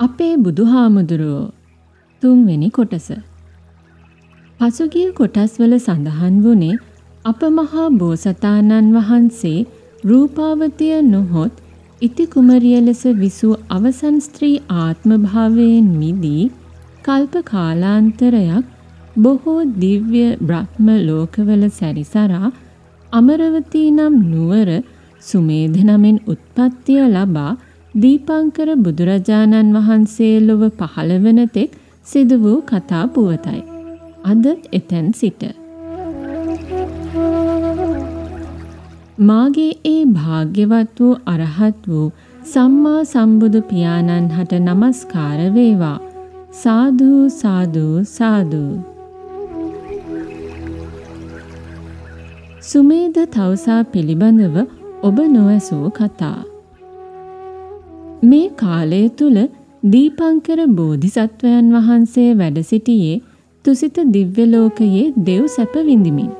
අපේ බුදුහාමුදුරුවෝ තුන්වෙනි කොටස. පසුගිය කොටස්වල සඳහන් වුණේ අප මහා බෝසතාණන් වහන්සේ රූපාවතිය නොහොත් ඉති කුමරිය ලෙස විසූ අවසන් ස්ත්‍රී ආත්මභාවයෙන් මිදී කල්ප කාලාන්තරයක් බොහෝ දිව්‍ය බ්‍රහ්ම ලෝකවල සැරිසරා අමරවතී නම් නුවර සුමේධ නමින් උත්පත්තිය ලබා දීපංකර බුදුරජාණන් වහන්සේ ලොව පහළ වන තෙක් සිදු වූ කතා පුවතයි. අද එතැන් සිට. මාගේ ඒ භාග්‍යවත් වූ අරහත් වූ සම්මා සම්බුදු පියාණන් හට නමස්කාර වේවා. සාදු සාදු සාදු. සුමේද තවසා පිළිබඳව ඔබ නොවැසූ කතා මේ කාලය තුල දීපංකර බෝධිසත්වයන් වහන්සේ වැඩ සිටියේ තුසිත දිව්‍ය ලෝකයේ දෙව් සැප විඳිමින්.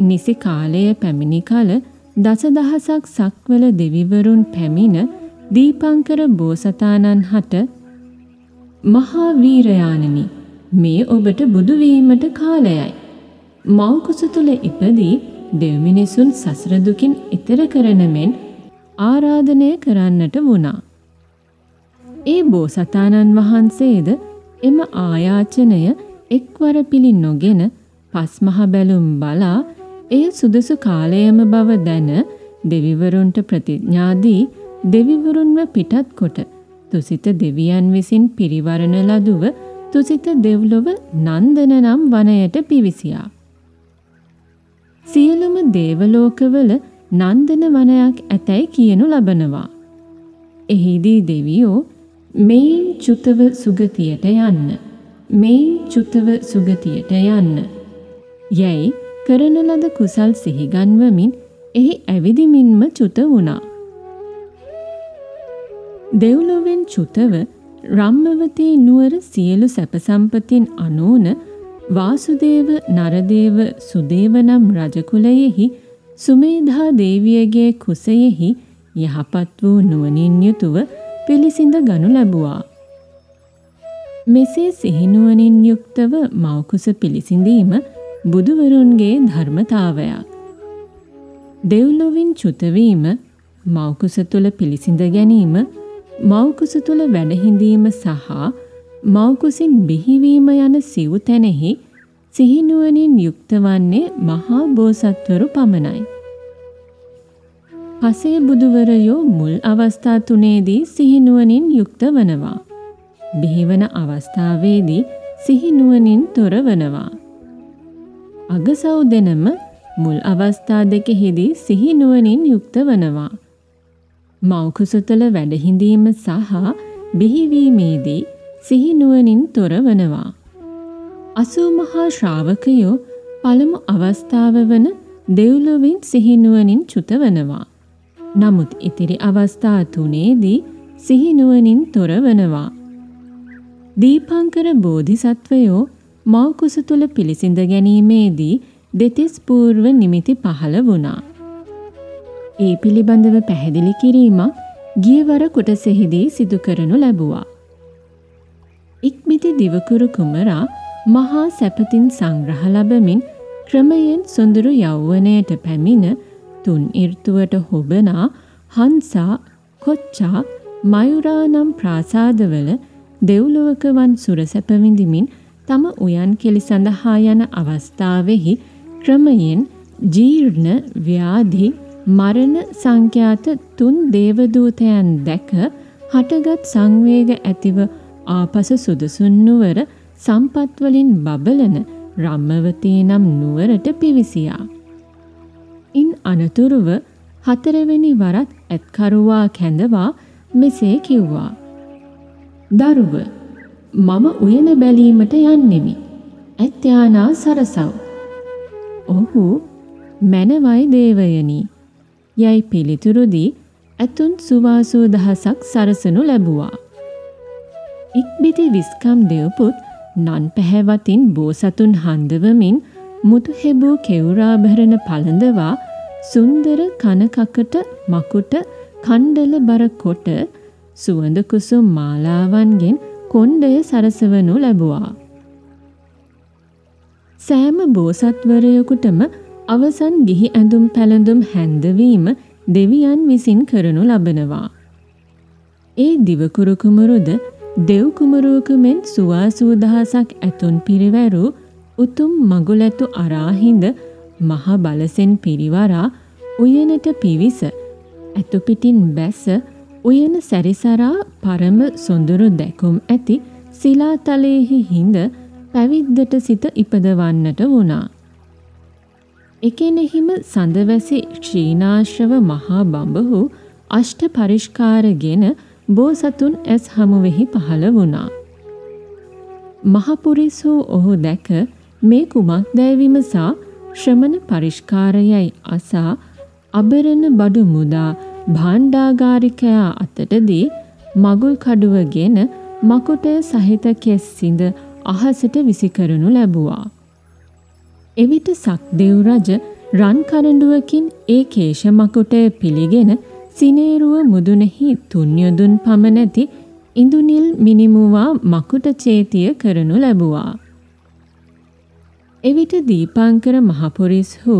නිසි කාලය පැමිණි කල දසදහසක් සක්වල දෙවිවරුන් පැමිණ දීපංකර බෝසතාණන් හට මහා වීරයාණනි මේ ඔබට බුදු වීමට කාලයයි. මෞකුස තුල ඉපදී දෙව්මිනිසුන් සසර දුකින් ඈතර කරන මෙන් ආරාධනය කරන්නට වුණා. ඒ බෝසතාණන් වහන්සේද එම ආයාචනය එක්වර පිළි නොගෙන පස්මහ බැලුම් බලා එය සුදුසු කාලයම බව දැන දෙවිවරුන්ට ප්‍රතිඥාදී දෙවිවරුන්ව පිටත් කොට තුසිත දෙවියන් විසින් පිරිවරණ ලදුව තුසිත දෙව්ලොව නන්දන නම් වනයට පිවිසියා. සියලුම දේවලෝකවල නන්දන වනයක් ඇතැයි කියනු ලබනවා. එහිදී දෙවියෝ මෙයින් චුතව සුගතියට යන්න. මෙයින් චුතව සුගතියට යන්න. යැයි කරන ලද කුසල් සිහිගන්වමින් එහි ඇවිදිමින්ම චුත වුණා. දෙව්ලොවෙන් චුතව රම්මවතී නුවර සියලු සැපසම්පතින් අනෝන වාසුදේව නරදේව සුදේව නම් රජකුලයෙහි සුමේධා දේවියගේ කුසයෙහි යහපත් වූ නුවණින් යුතුව පිළිසිඳ ගනු ලැබුවා. මෙසේ සිහිනුවණින් යුක්තව මව්කුස පිළිසිඳීම බුදුවරුන්ගේ ධර්මතාවයක්. දෙව්ලොවින් චුතවීම මව්කුස තුල පිළිසිඳ ගැනීම මව්කුස තුල වැඩහිඳීම සහ මව්කුසින් බිහිවීම යන සිව්තැනෙහි සිහිනුවණින් යුක්ත වන්නේ මහා බෝසත්වරු පමණයි. පසේ බුදුවරයෝ මුල් අවස්ථා තුනේදී සිහිනුවණින් යුක්ත වනවා. බිහිවන අවස්ථාවේදී සිහිනුවණින් තොර වනවා. අගසව් දෙනම මුල් අවස්ථා දෙකෙහිදී සිහිනුවණින් යුක්ත වනවා. මෞකුසතල වැඩහිඳීම සහ බිහිවීමේදී සිහිනුවණින් තොර වනවා. අසූ මහා ශ්‍රාවකයෝ පළමු අවස්ථාව වන දෙව්ලොවින් සිහිනුවණින් චුත වනවා. නමුත් ඉතිරි අවස්ථා තුනේදී සිහිනුවණින් තොර වනවා. දීපංකර බෝධිසත්වයෝ මව්කුස තුල පිළිසිඳ ගැනීමේදී දෙතිස් పూర్ව නිමිති පහළ වුණා. ඒ පිළිබඳව පැහැදිලි කිරීමක් ගියවර කොටසෙහිදී සිදු කරනු ලැබුවා. ඉක්මිති දිවකුරු කුමරා මහා සැපතින් සංග්‍රහ ලබමින් ක්‍රමයෙන් සොඳුරු යෞවනයට පැමිණ තුන් ඉර්තුවට හොබනා හංසා කොච්චා මයුරා නම් ප්‍රාසාදවල දෙව්ලොවක වන් සුරසැප විඳිමින් තම උයන් කෙලි සඳහා යන අවස්ථාවෙහි ක්‍රමයෙන් ජීර්ණ ව්‍යාධි මරණ සංඛ්‍යාත තුන් දේවදූතයන් දැක හටගත් සංවේග ඇතිව ආපසු සුදුසුන් නුවර සම්පත් වලින් බබලන රම්මවතී නම් නුවරට පිවිසියා. ඉන් අනතුරුව හතරවෙනි වරත් ඇත්කරුවා කැඳවා මෙසේ කිව්වා. දරුව මම උයන බැලීමට යන්නෙමි. ඇත්යානා සරසව්. ඔහු මැනවයි දේවයනි. යයි පිළිතුරුදී ඇතුන් සුවාසූ දහසක් සරසනු ලැබුවා. ඉක්බිති විස්කම් දෙවපුත් නන් පැහැවතින් බෝසතුන් හඳවමින් මුතු හෙබූ කෙවුරාභරණ පළඳවා සුන්දර කනකකට මකුට කණ්ඩල බර කොට සුවඳ කුසුම් මාලාවන්ගෙන් කොණ්ඩය සරසවනු ලැබුවා. සෑම බෝසත්වරයකුටම අවසන් ගිහි ඇඳුම් පැළඳුම් හැන්දවීම දෙවියන් විසින් කරනු ලබනවා. ඒ දිවකුරු කුමරුද දෙව් කුමරුවක මෙන් සුවාසූදහසක් ඇතුන් පිරිවැරු උතුම් මගුලැතු අරාහිඳ මහ බලසෙන් පිරිවරා උයනට පිවිස ඇතුපිටින් බැස උයන සැරිසරා පරම සොඳුරු දැකුම් ඇති සිලාතලයෙහි හිඳ පැවිද්දට සිත ඉපදවන්නට වුණා. එකෙනෙහිම සඳවැසි ක්ෂීනාශ්‍රව මහා බඹහු අෂ්ට පරිෂ්කාරගෙන බෝසතුන් ඇස් හමුවෙහි පහළ වුණා. මහපුරිස් වූ ඔහු දැක මේ කුමක් දැවිමසා ශ්‍රමණ පරිෂ්කාරයයි අසා අබරණ බඩු මුදා භාණ්ඩාගාරිකයා අතටදී මගුල් කඩුවගෙන මකුටය සහිත කෙස් සිඳ අහසට විසිකරනු ලැබුවා. එවිට සක්දෙව් රජ රන් කරඬුවකින් ඒ කේශ මකුටය පිළිගෙන සිනේරුව මුදුනෙහි තුන්යොදුන් පමණැති ඉඳුනිල් මිනිමුවා මකුට චේතිය කරනු ලැබුවා. එවිට දීපංකර මහපොරිස් හු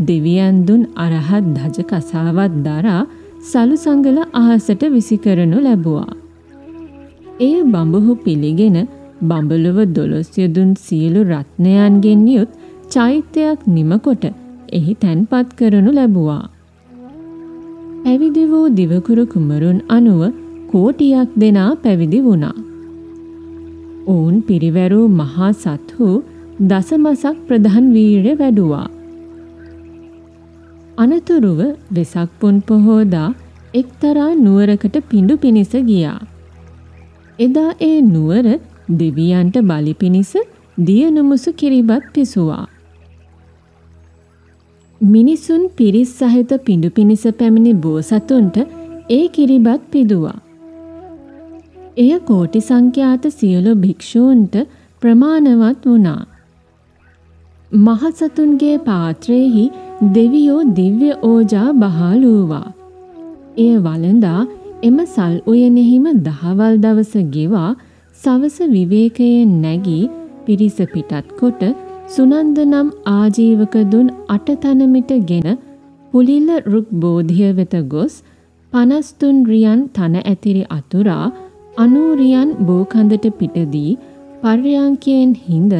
දෙවියන් දුන් අරහත් ධජ කසාවත් දරා සලු සංගල අහසට විසිකරනු ලැබුවා. එය බඹහු පිළිගෙන බඹලොව දොළොස් යදුන් සියලු රත්නයන්ගෙන් යුත් චෛත්‍යයක් නිමකොට එහි තැන්පත් කරනු ලැබුවා. පැවිදි වූ දිවකුරු කුමරුන් අනුව කෝටියක් දෙනා පැවිදි වුණා. ඔවුන් පිරිවැරූ මහා සත්හු දසමසක් ප්‍රධාන වීරය වැඩුවා. අනතුරුව වෙසක් පුන් පොහෝදා එක්තරා නුවරකට පිඬු පිණිස ගියා. එදා ඒ නුවර දෙවියන්ට බලි පිණිස දියනුමුසු කිරිබත් පිසුවා. මිනිසුන් පිරිස් සහිත පිඬු පිණිස පැමිණි බෝසතුන්ට ඒ කිරිබත් පිදුවා. එය කෝටි සංඛ්‍යාත සියලු භික්ෂූන්ට ප්‍රමාණවත් වුණා. මහසතුන්ගේ පාත්‍රයෙහි දෙවියෝ දිව්‍ය ඕජා බහලූවා. එය වළඳා එම සල් උයනෙහිම දහවල් දවස ගෙවා සවස විවේකයෙන් නැගී පිරිස පිටත් කොට සුනන්ද නම් ආජීවක දුන් අටතනමිට ගෙන පුලිල්ල රුක් බෝධිය වෙත ගොස් පනස්තුන් රියන් තන ඇතිරි අතුරා අනූරියන් බෝකඳට පිටදී පර්යංකයෙන් හිඳ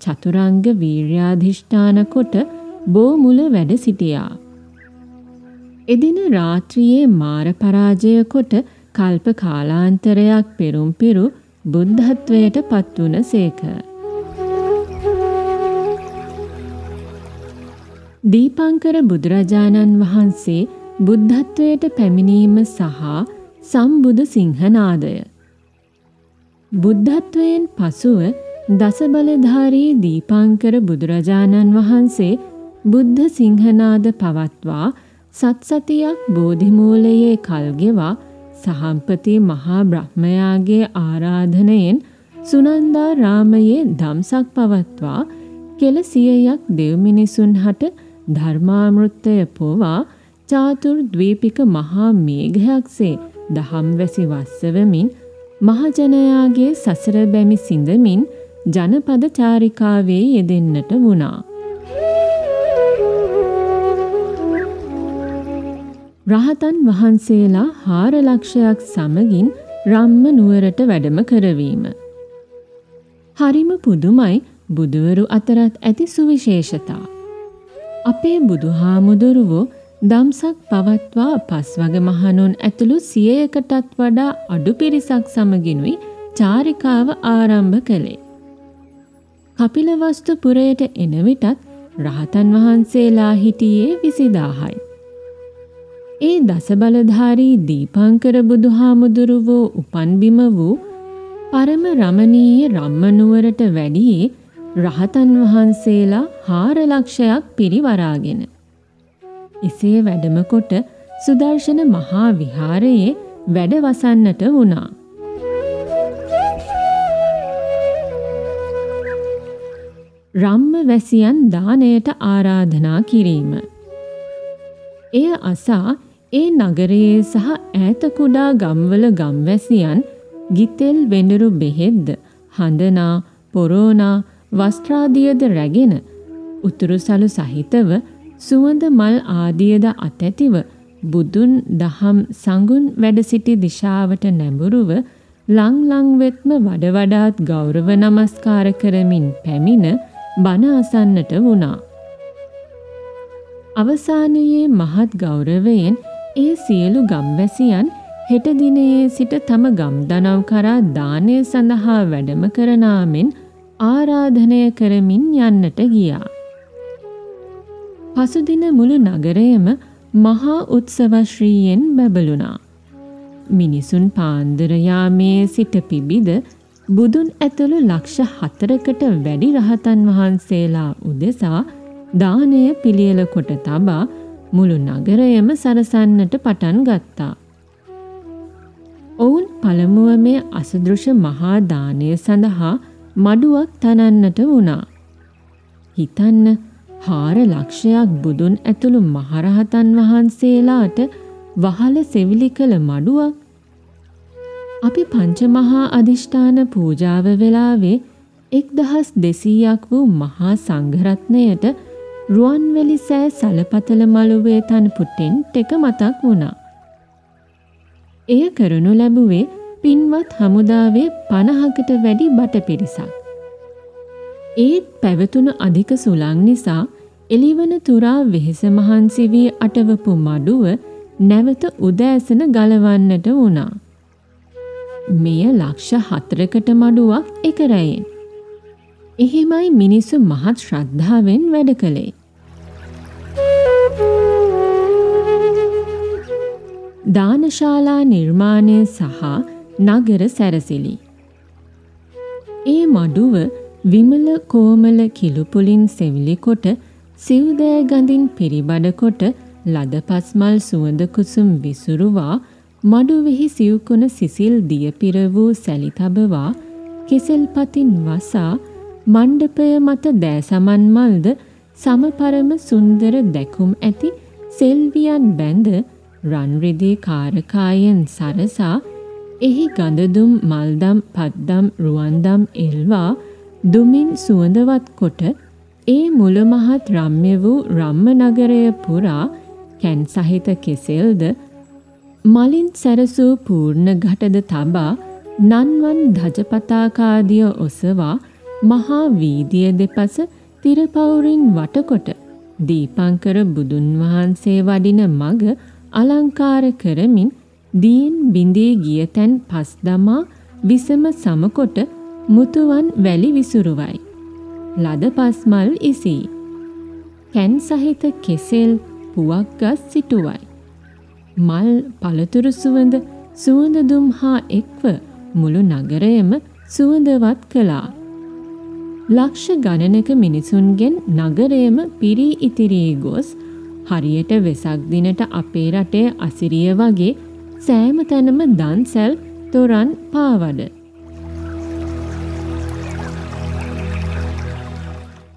චතුරංග වීර්යාධිෂ්ඨාන කොට බෝ මුල වැඩ සිටියා. එදින රාත්‍රියේ මාර පරාජය කොට කල්ප කාලාන්තරයක් පෙරුම් පිරු බුද්ධත්වයට පත්වුන සේක. දීපංකර බුදුරජාණන් වහන්සේ බුද්ධත්වයට පැමිණීම සහ සම්බුදු සිංහනාදය. බුද්ධත්වයෙන් පසුව දසබලධාරී දීපංකර බුදුරජාණන් වහන්සේ බුද්ධ සිංහනාද පවත්වා සත්සතියක් බෝධිමූලයේ කල්ගෙවා සහම්පති මහා බ්‍රහ්මයාගේ ආරාධනයෙන් සුනන්දා රාමයේ දම්සක් පවත්වා කෙල සියයක් දෙව්මිනිසුන් හට ධර්මාමෘත්තය පොවා චාතුර් දවීපික මහා මේඝයක්සේ දහම් වැසි වස්සවමින් මහජනයාගේ සසර බැමි සිඳමින් ජනපද චාරිකාවේ යෙදෙන්නට වුණා. රහතන් වහන්සේලා හාර ලක්ෂයක් සමගින් රම්ම නුවරට වැඩම කරවීම. හරිම පුදුමයි බුදුවරු අතරත් ඇති සුවිශේෂතා. අපේ බුදුහාමුදුරුවෝ දම්සක් පවත්වා පස්වග මහනුන් ඇතුළු සියයකටත් වඩා අඩු පිරිසක් සමගිනුයි චාරිකාව ආරම්භ කළේ. කපිලවස්තු පුරයට එන විටත් රහතන් වහන්සේලා හිටියේ විසිදාහයි. ඒ දසබලධාරී දීපංකර බුදුහාමුදුරුවෝ උපන්බිම වූ පරම රමණීය රම්මනුවරට වැඩියේ රහතන් වහන්සේලා හාර ලක්ෂයක් පිරිවරාගෙන. එසේ වැඩමකොට සුදර්ශන මහා විහාරයේ වැඩ වසන්නට වුණා. රම්ම වැසියන් දානයට ආරාධනා කිරීම. එය අසා ඒ නගරයේ සහ ඈත කුඩා ගම්වල ගම්වැසියන් ගිතෙල් වෙඬරු බෙහෙත්ද හඳනා පොරෝනා වස්ත්‍රාදියද රැගෙන උතුරුසලු සහිතව සුවඳ මල් ආදියද අතැතිව බුදුන් දහම් සඟුන් වැඩ සිටි දිශාවට නැඹුරුව ලං ලං වෙත්ම වඩ වඩාත් ගෞරව නමස්කාර කරමින් පැමිණ බණ අසන්නට වුණා. අවසානයේ මහත් ගෞරවයෙන් ඒ සියලු ගම්වැසියන් හෙට දිනයේ සිට තම ගම්දනව් කරා දානය සඳහා වැඩම කරනාමෙන් ආරාධනය කරමින් යන්නට ගියා. පසුදින මුළු නගරයම මහා උත්සවශ්‍රීයෙන් බැබළුණා. මිනිසුන් පාන්දර යාමේ සිට පිබිද බුදුන් ඇතුළු ලක්ෂ හතරකට වැඩි රහතන් වහන්සේලා උදෙසා දානය පිළියෙල කොට තබා මුළු නගරයම සරසන්නට පටන් ගත්තා. ඔවුන් පළමුව මේ අසදෘශ මහා දානය සඳහා මඩුවක් තනන්නට වුණා. හිතන්න හාර ලක්ෂයක් බුදුන් ඇතුළු මහරහතන් වහන්සේලාට වහල සෙවිලි කළ මඩුවක්. අපි පංචමහා අධිෂ්ඨාන පූජාව වෙලාවේ එක් දහස් දෙසීයක් වූ මහා සංඝරත්නයට රුවන්වැලි සෑ සලපතල මළුවේ තනපුටෙන් ටෙක මතක් වුණා. එය කරනු ලැබුවේ පින්වත් හමුදාවේ පණහකට වැඩි බට පිරිසක්. ඒත් පැවතුන අධික සුළං නිසා එළිවන තුරා වෙහෙස මහන්සි වී අටවපු මඩුව නැවත උදෑසන ගලවන්නට වුණා. මෙය ලක්ෂ හතරකට මඩුවක් එක රැයෙන්. එහෙමයි මිනිස්සු මහත් ශ්‍රද්ධාවෙන් වැඩ කළේ. දානශාලා නිර්මාණය සහ නගර සැරසිලි. ඒ මඩුව විමල කෝමල කිලුපුලින් සෙවිලි කොට සිව්දෑ ගඳින් පිරිබඩ කොට ලද පස්මල් සුවඳ කුසුම් විසුරුවා මඩුවෙහි සිව්කොන සිසිල් දියපිර වූ සැලි තබවා කෙසෙල් පතින් වසා මණ්ඩපය මත දෑසමන් මල්ද සමපරම සුන්දර දැකුම් ඇති සෙල්වියන් බැඳ රන්රිදී කාරකායෙන් සරසා එහි ගඳදුම් මල්දම් පද්දම් රුවන්දම් එල්වා දුමින් සුවඳවත් කොට ඒ මුළමහත් රම්‍ය වූ රම්ම නගරය පුරා කැන් සහිත කෙසෙල්ද මලින් සැරසූ පූර්ණ ගටද තබා නන්වන් ධජපතාකාදිය ඔසවා මහා වීදිය දෙපස තිරපවුරින් වටකොට දීපංකර බුදුන් වහන්සේ වඩින මග අලංකාර කරමින් දීන් බිඳී ගිය තැන් පස් දමා විසම සමකොට මුතුවන් වැලි විසුරුවයි. ලද පස්මල් ඉසී. කැන් සහිත කෙසෙල් පුවක් ගස් සිටුවයි. මල් පළතුරු සුවඳ සුවඳදුම් හා එක්ව මුළු නගරයම සුවඳවත් කළා. ලක්ෂ ගණනක මිනිසුන්ගෙන් නගරයම පිරී ඉතිරී ගොස් හරියට වෙසක් දිනට අපේ රටේ අසිරිය වගේ සෑම තැනම දන්සැල් තොරන් පාවඩ.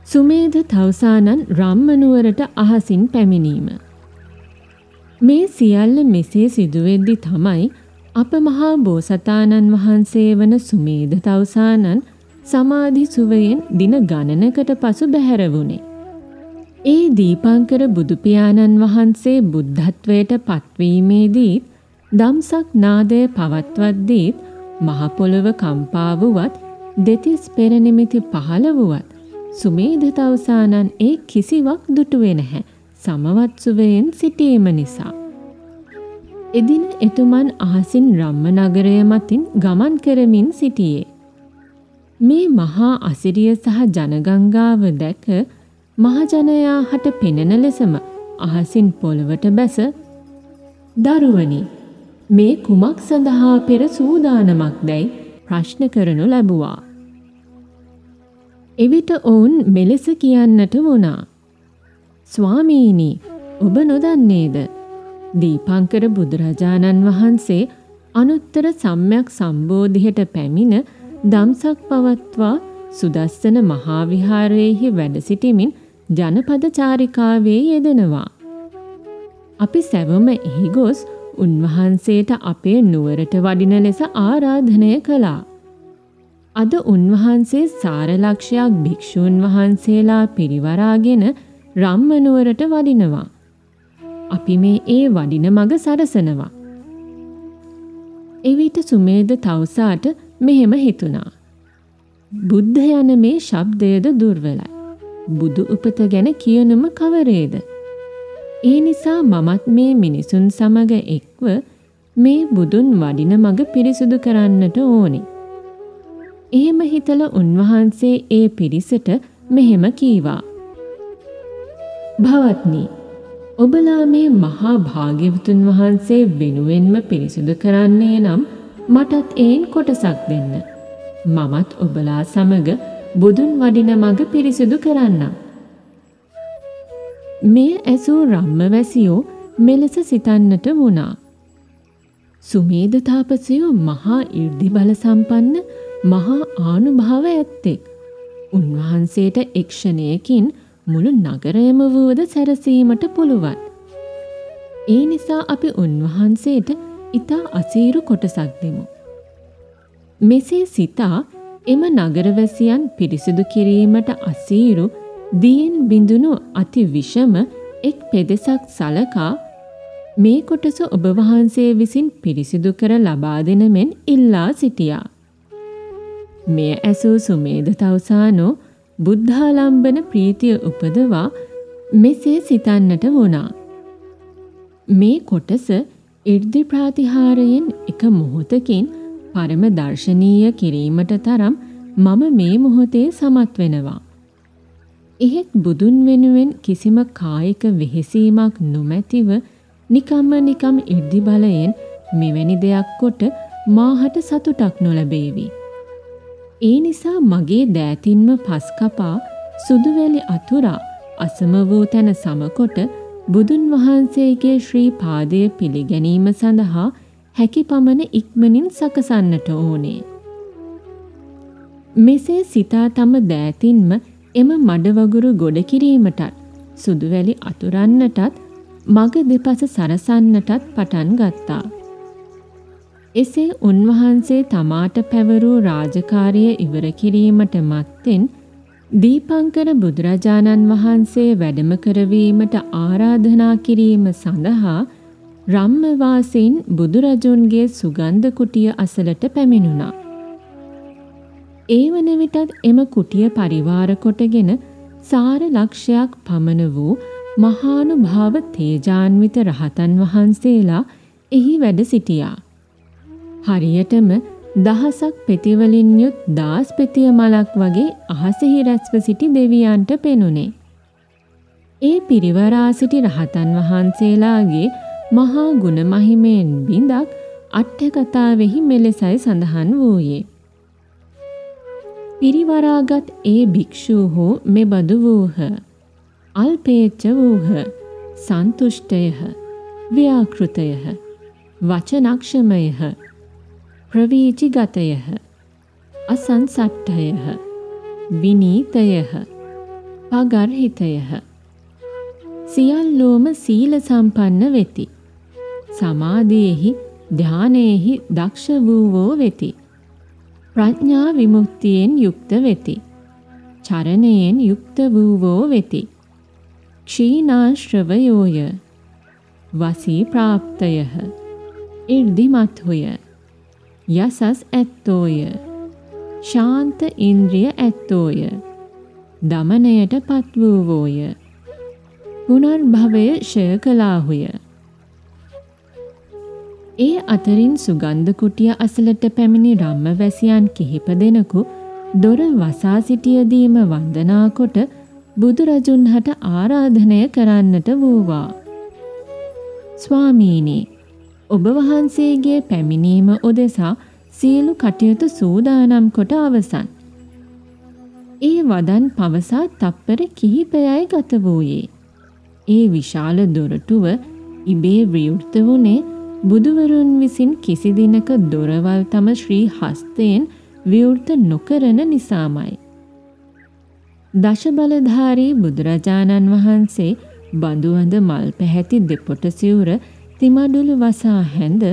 සුමේධ තවසානන් රම්මනුවරට අහසින් පැමිණීම. මේ සියල්ල මෙසේ සිදුවෙද්දි තමයි අප මහා බෝසතාණන් වහන්සේ වන සුමේධ තවසානන් සමාධි සුවයෙන් දින ගණනකට පසු බැහැර වුණේ. ඒ දීපංකර බුදුපියාණන් වහන්සේ බුද්ධත්වයට පත්වීමේදීත් දම්සක් නාදය පවත්වද්දීත් මහපොළොව කම්පාවුවත් දෙතිස් පෙරනිමිති පහළ වුවත් සුමේධ තවසානන් ඒ කිසිවක් දුටුවේ නැහැ සමවත් සුවයෙන් සිටීම නිසා. එදින එතුමන් අහසින් රම්ම නගරය මතින් ගමන් කරමින් සිටියේ. මේ මහා අසිරිය සහ ජනගංගාව දැක මහජනයා හට පෙනෙන ලෙසම අහසින් පොළවට බැස දරුවනි මේ කුමක් සඳහා පෙර සූදානමක් දැයි ප්‍රශ්න කරනු ලැබුවා. එවිට ඔවුන් මෙලෙස කියන්නට වුණා. ස්වාමීනි ඔබ නොදන්නේද? දීපංකර බුදුරජාණන් වහන්සේ අනුත්තර සම්්‍යක් සම්බෝධියට පැමිණ දම්සක් පවත්වා සුදස්සන මහා විහාරයේහි වැඩ සිටිමින් ජනපද චාරිකාවේ යෙදෙනවා. අපි සැවම එහි ගොස් උන්වහන්සේට අපේ නුවරට වඩින ලෙස ආරාධනය කළා. අද උන්වහන්සේ සාරලක්ෂයක් භික්‍ෂූන් වහන්සේලා පිරිවරාගෙන රම්මනුවරට වඩිනවා. අපි මේ ඒ වඩින මග සරසනවා. එවිට සුමේද තවසාට මෙහෙම හිතුනා. බුද්ධ යන මේ ශබ්දයද දුර්වලයි. බුදු උපත ගැන කියනුම කවරේද. ඒ නිසා මමත් මේ මිනිසුන් සමග එක්ව මේ බුදුන් වඩින මග පිරිසුදු කරන්නට ඕනි. එහෙම හිතල උන්වහන්සේ ඒ පිරිසට මෙහෙම කීවා. භවත්නී ඔබලා මේ මහා භාග්‍යවතුන් වහන්සේ වෙනුවෙන්ම පිරිසිදු කරන්නේ නම් මටත් එයින් කොටසක් දෙන්න. මමත් ඔබලා සමග බුදුන් වඩින මඟ පිරිසිදු කරන්නම්. මෙය ඇසූ රම්මවැසියෝ මෙලෙස සිතන්නට වුණා. සුමේද තාපසයෝ මහා 이르දි බල සම්පන්න මහා ආනුභාව ඇත්තෙක්. උන්වහන්සේට එක්ෂණයකින් මුළු නගරයම වුවද සැරසීමට පුළුවන්. ඒ නිසා අපි උන්වහන්සේට ඊතා අසීරු කොටසක් දෙමු. මෙසේ සිතා එම නගරවැසියන් පිරිසිදු කිරීමට අසීරු දියෙන් බිඳුණු අති විෂම එක් පෙදෙසක් සලකා මේ කොටස ඔබ වහන්සේ විසින් පිරිසිදු කර ලබා දෙන මෙන් ඉල්ලා සිටියා. මෙය ඇසූ සුමේද තවුසානෝ බුද්ධාලම්බන ප්‍රීතිය උපදවා මෙසේ සිතන්නට වුණා. මේ කොටස ඉර්ධි ප්‍රාතිහාරයෙන් එක මොහොතකින් පරම දර්ශනීය කිරීමට තරම් මම මේ මොහොතේ සමත් වෙනවා. එහෙත් බුදුන් වෙනුවෙන් කිසිම කායික වෙහෙසීමක් නොමැතිව නිකම්ම නිකම් ඉර්ධි බලයෙන් මෙවැනි දෙයක් කොට මාහට සතුටක් නොලැබේවි. ඒ නිසා මගේ දෑතින්ම පස්කපා සුදුවැලි අතුරා අසම වූ තැන සමකොට බුදුන් වහන්සේගේ ශ්‍රී පාදය පිළිගැනීම සඳහා හැකි පමණ ඉක්මනින් සකසන්නට ඕනේ. මෙසේ සිතා තම දෑතින්ම එම මඩවගුරු ගොඩ කිරීමටත් සුදුවැලි අතුරන්නටත් මග දෙපස සරසන්නටත් පටන් ගත්තා. එසේ උන්වහන්සේ තමාට පැවරූ රාජකාරිය ඉවර කිරීමට මත්තෙන් දීපංකර බුදුරජාණන් වහන්සේ වැඩම කරවීමට ආරාධනා කිරීම සඳහා රම්මවාසීන් බුදුරජුන්ගේ සුගන්ධ කුටිය අසලට පැමිණුණා. ඒ වන විටත් එම කුටිය පරිවාර කොටගෙන සාර ලක්ෂයක් පමණ වූ මහානුභාව තේජාන්විත රහතන් වහන්සේලා එහි වැඩ සිටියා. හරියටම දහසක් පෙතිවලින් යුත් දාස් පෙතිය මලක් වගේ අහසෙහි රැස්ව සිටි දෙවියන්ට පෙනුනේ. ඒ පිරිවරා සිටි රහතන් වහන්සේලාගේ මහා ගුණ මහිමයෙන් බිඳක් අට්ඨකථාවෙහි මෙලෙසයි සඳහන් වූයේ. පිරිවරාගත් ඒ භික්ෂූහු මෙබඳු වූහ. අල්පේච්ච වූහ. සන්තුෂ්ටයහ. ව්‍යාකෘතයහ. වචනක්ෂමයහ. ප්‍රවීචිගතයහ අසංසට්ඨයහ විනීතයහ පගර්හිතයහ සියල්ලෝම සීල සම්පන්න වෙති සමාධියෙහි ධානයෙහි දක්ෂ වූවෝ වෙති ප්‍රඥා විමුක්තියෙන් යුක්ත වෙති චරණයෙන් යුක්ත වූවෝ වෙති ක්ෂීනාශ්‍රවයෝය වසී ප්‍රාප්තයහ ඉර්ධිමත් හොය යසස් ඇත්තෝය. ශාන්ත ඉන්ද්‍රිය ඇත්තෝය. දමනයට පත් වූවෝය. පුනර්භවය ෂය කලාහුය. ඒ අතරින් සුගන්ධ කුටිය අසලට පැමිණි රම්මවැසියන් කිහිප දෙනෙකු දොර වසා සිටියදීම වන්දනා කොට බුදුරජුන් හට ආරාධනය කරන්නට වූවා. ස්වාමීනී ඔබ වහන්සේගේ පැමිණීම උදෙසා සියලු කටයුතු සූදානම් කොට අවසන්. ඒ වදන් පවසා තප්පර කිහිපයයි ගත වූයේ. ඒ විශාල දොරටුව ඉබේ විවෘත වුණේ බුදුවරුන් විසින් කිසි දිනක දොරවල් තම ශ්‍රී හස්තයෙන් විවෘත නොකරන නිසාමයි. දශබලධාරී බුදුරජාණන් වහන්සේ බඳුවඳ මල් පැහැති දෙපොට සිවුර තිමඩුළු වසා හැඳ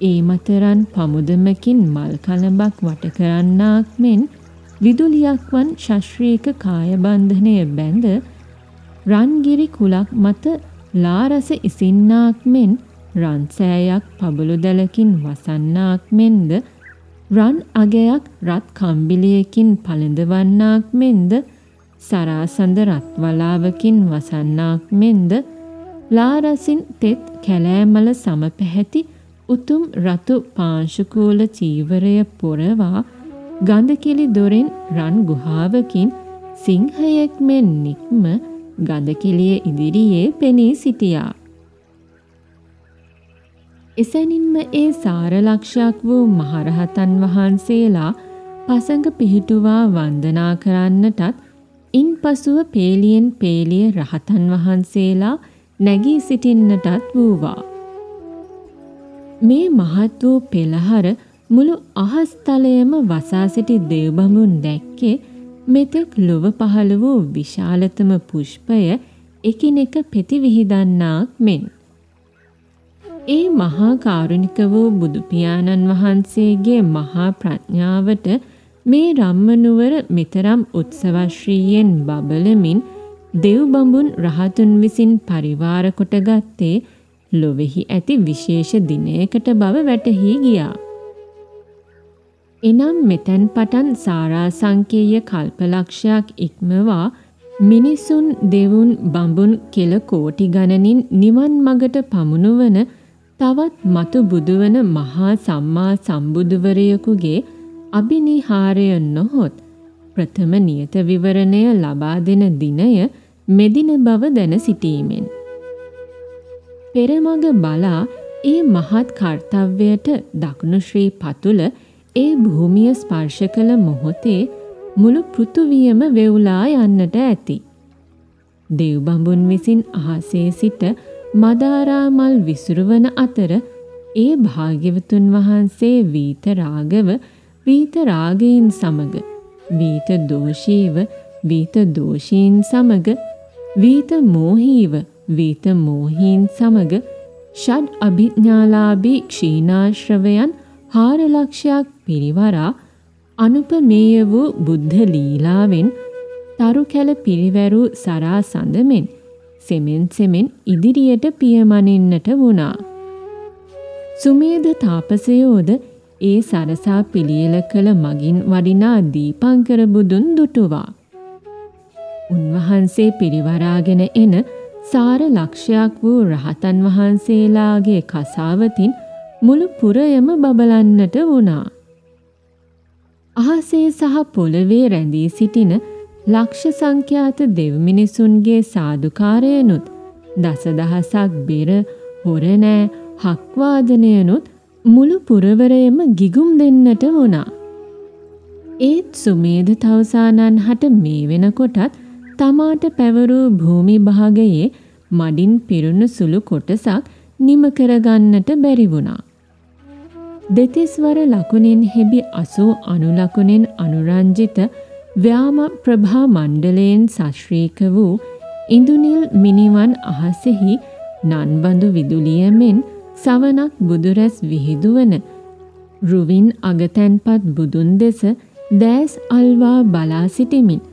ඒ මතරන් පමුදමකින් මල් කලඹක් වට කරන්නාක් මෙන් විදුලියක් වන් ශශ්‍රීක කායබන්ධනය බැඳ රන්ගිරි කුලක් මත ලාරස ඉසින්නාක් මෙන් රන්සෑයක් පබළුදලකින් වසන්නාක් මෙන්ද රන් අගයක් රත් කම්බිලියකින් පළඳවන්නාක් මෙන්ද සරාසඳ රත්වලාවකින් වසන්නාක් මෙන්ද ලාරසින් තෙත් කැලෑමල සමපැහැති උතුම් රතු පාංශුකූල චීවරය පොරවා ගඳකිලි දොරෙන් රන් ගුහාවකින් සිංහයෙක් මෙන් නික්ම ගඳකිලිය ඉදිරියේ පෙනී සිටියා. එසැනින්ම ඒ සාරලක්ෂයක් වූ මහරහතන් වහන්සේලා පසඟ පිහිටුවා වන්දනා කරන්නටත් ඉන් පසුව පේලියෙන් පේලිය රහතන් වහන්සේලා නැගී සිටින්නටත් වූවා. මේ මහත් වූ පෙළහර මුළු අහස්තලයම වසා සිටි දෙව්බඹුන් දැක්කේ මෙතෙක් ලොව පහළ වූ විශාලතම පුෂ්පය එකිනෙක පෙතිවිහිදන්නාක් මෙන්. ඒ මහා කාරුණික වූ බුදුපියාණන් වහන්සේගේ මහා ප්‍රඥාවට මේ රම්මනුවර මෙතරම් උත්සවශ්‍රීයෙන් බබලමින් දෙව්බඹුන් රහතුන් විසින් පරිවාර කොටගත්තේ ලොවෙහි ඇති විශේෂ දිනයකට බව වැටහි ගියා. එනම් මෙතැන් පටන් සාරාසංකේය කල්පලක්ෂයක් ඉක්මවා මිනිසුන් දෙවුන් බඹුන් කෙල කෝටි ගණනින් නිවන් මගට පමුණුවන තවත් මතු බුදුවන මහා සම්මා සම්බුදුවරයෙකුගේ අභිනිහාරය නොහොත් ප්‍රථම නියත විවරණය ලබා දෙන දිනය මෙදින බව දැන සිටීමෙන්. පෙරමග බලා ඒ මහත් කර්තව්‍යයට දකුණු ශ්‍රී පතුල ඒ භූමිය ස්පර්ශ කළ මොහොතේ මුළු පෘතුවියම වෙවුලා යන්නට ඇති. දෙව්බඹුන් විසින් අහසේ සිට මදාරාමල් විසුරුවන අතර ඒ භාග්‍යවතුන් වහන්සේ වීත රාගව වීත රාගයෙන් සමග වීත දෝෂීව වීත දෝෂීන් සමග වීත මෝහීව වීත මෝහීන් සමග ෂඩ් අභිඥාලාභී ක්ෂීනාශ්‍රවයන් හාරලක්ෂයක් පිරිවරා අනුපමේය වූ බුද්ධ ලීලාවෙන් තරු කැල පිරිවැරූ සරා සඳමෙන් සෙමෙන් සෙමෙන් ඉදිරියට පියමනින්නට වුණා. සුමේද තාපසයෝද ඒ සරසා පිළියෙල කළ මගින් වඩිනා දීපංකර බුදුන් දුටුවා. උන්වහන්සේ පිරිවරාගෙන එන සාර ලක්ෂයක් වූ රහතන් වහන්සේලාගේ කසාවතින් මුළු පුරයම බබලන්නට වුණා. අහසේ සහ පොළවේ රැඳී සිටින ලක්ෂ සංඛ්‍යාත දෙව්මිනිසුන්ගේ සාදුකාරයනුත් දසදහසක් බෙර හොරනෑ හක්වාදනයනුත් මුළු පුරවරයම ගිගුම් දෙන්නට වුණා. ඒත් සුමේද තවසානන් හට මේ වෙනකොටත් තමාට පැවරූ භූමි භාගයේ මඩින් පිරුණු සුළු කොටසක් නිම කරගන්නට බැරි වුණා. දෙතිස්වර ලකුණෙන් හෙබි අසූ අනුලකුණෙන් අනුරංජිත ව්‍යාම ප්‍රභා මණ්ඩලයෙන් සශ්‍රීක වූ ඉඳුනිල් මිනිවන් අහසෙහි නන්බඳු විදුලියමෙන් සවනක් බුදුරැස් විහිදුවන රුවින් අගතැන්පත් බුදුන් දෙස දෑස් අල්වා බලා සිටිමින්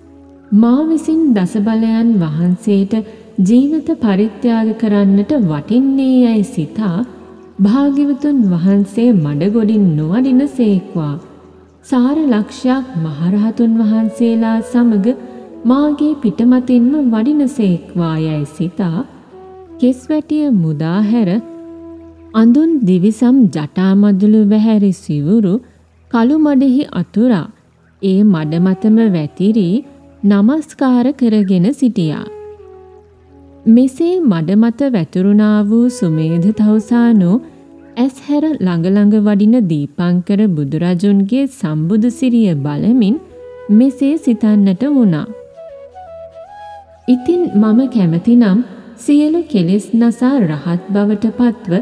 මා විසින් දසබලයන් වහන්සේට ජීවිත පරිත්‍යාග කරන්නට වටින්නේ යැයි සිතා භාග්‍යවතුන් වහන්සේ මඩගොඩින් නොවඩින සේක්වා. සාර ලක්ෂයක් මහරහතුන් වහන්සේලා සමග මාගේ පිටමතින්ම වඩින සේක්වා යැයි සිතා කෙස්වැටිය මුදා හැර අඳුන් දිවිසම් ජටාමදුළු වැහැරි සිවුරු කළු මඩෙහි අතුරා ඒ මඩ මතම වැතිරී නමස්කාර කරගෙන සිටියා. මෙසේ මඩ මත වැතුරුණා වූ සුමේධ තවුසානෝ ඇස් හැර ළඟළඟ වඩින දීපංකර බුදුරජුන්ගේ සම්බුදු සිරිය බලමින් මෙසේ සිතන්නට වුණා. ඉතින් මම කැමතිනම් සියලු කෙලෙස් නසා රහත් බවට පත්ව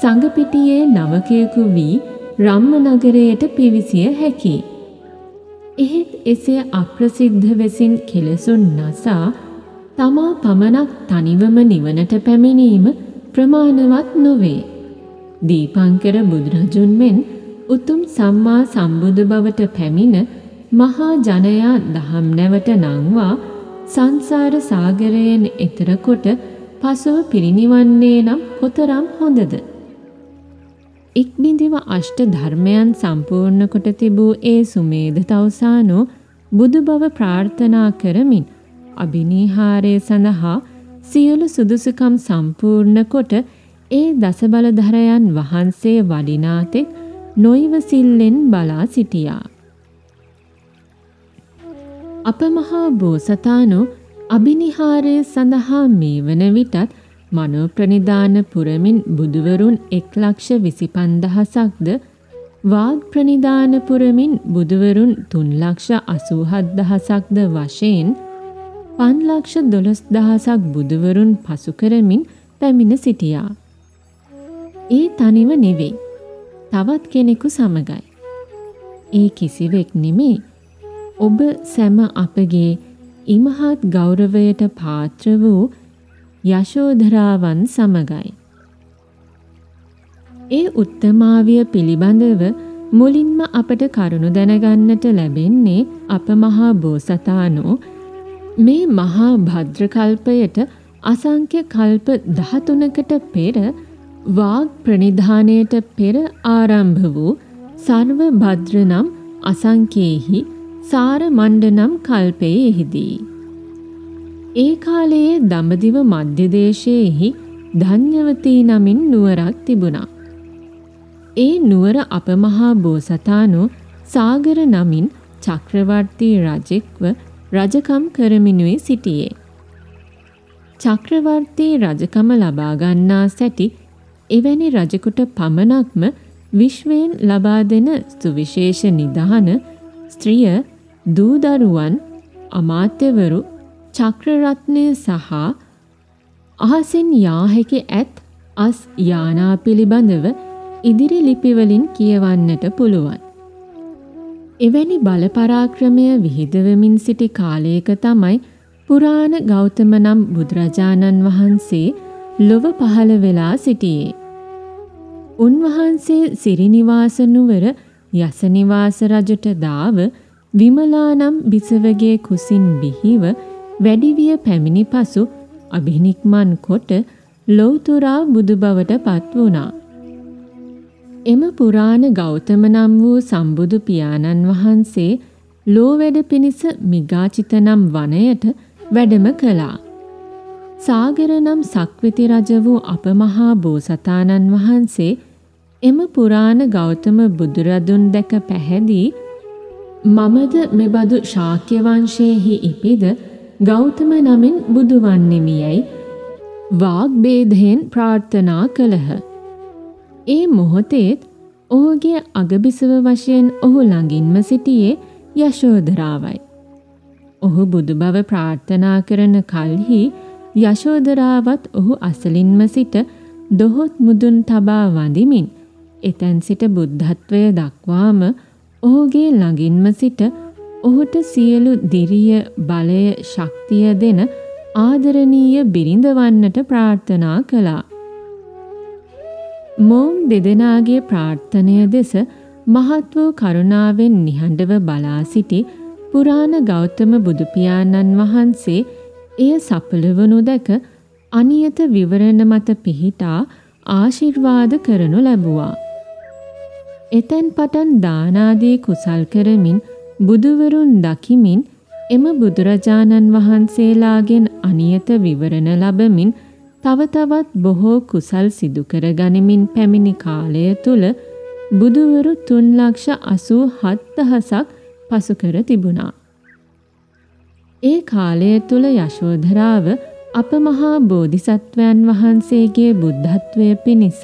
සඟපිටියේ නවකයෙකු වී රම්ම නගරයට පිවිසිය හැකි. එහෙත් එසේ අප්‍රසිද්ධ වෙසින් කෙලෙසුන් නසා තමා පමණක් තනිවම නිවනට පැමිණීම ප්‍රමාණවත් නොවේ. දීපංකර බුදුරජුන් මෙන් උතුම් සම්මා සම්බුදු බවට පැමිණ මහා ජනයා දහම් නැවට නංවා සංසාර සාගරයෙන් එතරකොට පසුව පිරිනිවන්නේ නම් කොතරම් හොඳද. ඉක්බිඳිව අෂ්ට ධර්මයන් සම්පූර්ණ කොට තිබූ ඒ සුමේද තවසානෝ බුදු බව ප්‍රාර්ථනා කරමින් අභිනීහාරය සඳහා සියලු සුදුසුකම් සම්පූර්ණ කොට ඒ දසබලධරයන් වහන්සේ වඩිනාතෙක් නොයිවසිල්ලෙන් බලා සිටියා. අප මහා බෝසතානෝ අභිනිහාරය සඳහා මේ වන විටත් මනෝප්‍රනිධාන පුරමින් බුදුවරුන් එක් ලක්ෂ විසිපන්දහසක්ද වාග් ප්‍රනිධාන පුරමින් බුදුවරුන් තුන්ලක්ෂ අසූහත් දහසක්ද වශයෙන් පන්ලක්ෂ දොළොස් දහසක් බුදුවරුන් පසු කරමින් පැමිණ සිටියා. ඒ තනිව නෙවෙයි. තවත් කෙනෙකු සමගයි. ඒ කිසිවෙක් නෙමේ. ඔබ සැම අපගේ ඉමහත් ගෞරවයට පාත්‍ර වූ යශෝධරාවන් සමගයි. ඒ උත්තමාවිය පිළිබඳව මුලින්ම අපට කරුණු දැනගන්නට ලැබෙන්නේ අප මහා බෝසතානෝ මේ මහා භද්‍රකල්පයට අසංඛ්‍ය කල්ප දහතුනකට පෙර වාග් ප්‍රනිධානයට පෙර ආරම්භ වූ සර්ව භද්‍ර නම් අසංකේහි සාර මණ්ඩ නම් කල්පයෙහිදී. ඒ කාලයේ දඹදිව මධ්‍යදේශයෙහි ධන්‍යවතී නමින් නුවරක් තිබුණා. ඒ නුවර අපමහා බෝසතානෝ සාගර නමින් චක්‍රවර්තී රජෙක්ව රජකම් කරමිනුයි සිටියේ. චක්‍රවර්තී රජකම ලබා ගන්නා සැටි එවැනි රජෙකුට පමණක්ම විශ්වයෙන් ලබා දෙන සුවිශේෂ නිධාන ස්ත්‍රිය දූදරුවන් අමාත්‍යවරු චක්‍රරත්නය සහ අහසින් යාහැකි ඇත් අස් යානා පිළිබඳව ඉදිරි ලිපිවලින් කියවන්නට පුළුවන්. එවැනි බලපරාක්‍රමය විහිදවමින් සිටි කාලයක තමයි පුරාණ ගෞතම නම් බුදුරජාණන් වහන්සේ ලොව පහළ වෙලා සිටියේ. උන්වහන්සේ සිරිනිවාස නුවර යසනිවාස රජුට දාව විමලා නම් බිසවගේ කුසින් බිහිව වැඩිවිය පැමිණි පසු අභිනික්මන් කොට ලෞතුරා බුදු බවට පත් වුණා. එම පුරාණ ගෞතම නම් වූ සම්බුදු පියාණන් වහන්සේ ලෝ වැඩ පිණිස මිගාචිත නම් වනයට වැඩම කළා. සාගර නම් සක්විති රජ වූ අප මහා බෝසතාණන් වහන්සේ එම පුරාණ ගෞතම බුදුරදුන් දැක පැහැදී මමද මෙබඳු ශාක්‍ය වංශයෙහි ඉපිද ගෞතම නමින් බුදු වන්නෙමියයි වාග්බේදයෙන් ප්‍රාර්ථනා කළහ. ඒ මොහොතේත් ඔහුගේ අගබිසව වශයෙන් ඔහු ළඟින්ම සිටියේ යශෝදරාවයි. ඔහු බුදු බව ප්‍රාර්ථනා කරන කල්හි යශෝදරාවත් ඔහු අසලින්ම සිට දොහොත් මුදුන් තබා වඳිමින් එතැන් සිට බුද්ධත්වය දක්වාම ඔහුගේ ළඟින්ම සිට ඔහුට සියලු දිරිය බලය ශක්තිය දෙන ආදරණීය බිරිඳ වන්නට ප්‍රාර්ථනා කළා. මොවුන් දෙදෙනාගේ ප්‍රාර්ථනය දෙස මහත් වූ කරුණාවෙන් නිහඬව බලා සිටි පුරාණ ගෞතම බුදුපියාණන් වහන්සේ එය සඵලවනු දැක අනියත විවරණ මත පිහිටා ආශිර්වාද කරනු ලැබුවා. එතැන් පටන් දානාදී කුසල් කරමින් බුදුවරුන් දකිමින් එම බුදුරජාණන් වහන්සේලාගෙන් අනියත විවරණ ලබමින් තව තවත් බොහෝ කුසල් සිදු කර ගනිමින් පැමිණි කාලය තුල බුදුවරු 3,87,000ක් පසු කර තිබුණා. ඒ කාලය තුල යශෝධරාව අප මහා බෝධිසත්වයන් වහන්සේගේ බුද්ධත්වය පිණිස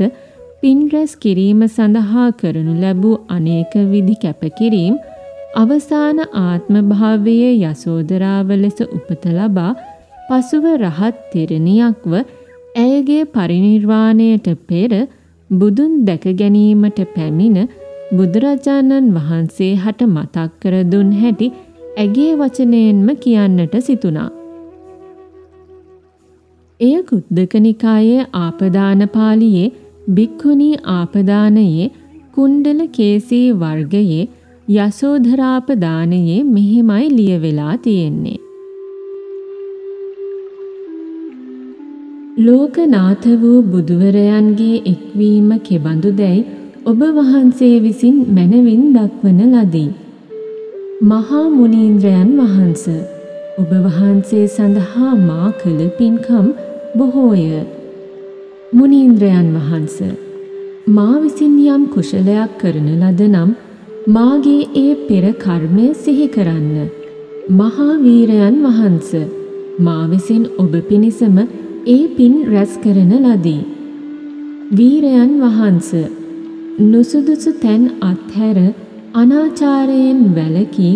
පින් රැස් කිරීම සඳහා කරනු ලැබූ අනේක විධි කැපකිරීම අවසාන ආත්ම භාවයේ යසෝදරාව ලෙස උපත ලබා පසුව රහත් තෙරණියක්ව ඇයගේ පරිනිර්වාණයට පෙර බුදුන් දැක ගැනීමට පැමිණ බුදුරජාණන් වහන්සේ හට මතක් කර දුන් හැටි ඇගේ වචනයෙන්ම කියන්නට සිතුණා. එය කුද්දකනිකායේ ආපදාන පාළියේ බික්ඛුනී ආපදානයේ කුණ්ඩල කේසී වර්ගයේ යසෝධරාපදානයේ මෙහිමයි ලියවෙලා තියෙන්නේ. ලෝකනාථ වූ බුදුවරයන්ගේ එක්වීම කෙබඳු දැයි ඔබ වහන්සේ විසින් මැනවින් දක්වන ලදී. මහා මුනීන්ද්‍රයන් වහන්ස ඔබ වහන්සේ සඳහා මා කළ පින්කම් බොහෝය. මුනීන්ද්‍රයන් වහන්ස මා විසින් යම් කුශලයක් කරන ලද නම් මාගේ ඒ පෙර කර්මය සිහි කරන්න. මහා වීරයන් වහන්ස මා විසින් ඔබ පිණිසම ඒ පින් රැස් කරන ලදී. වීරයන් වහන්ස නුසුදුසු තැන් අත්හැර අනාචාරයෙන් වැළකී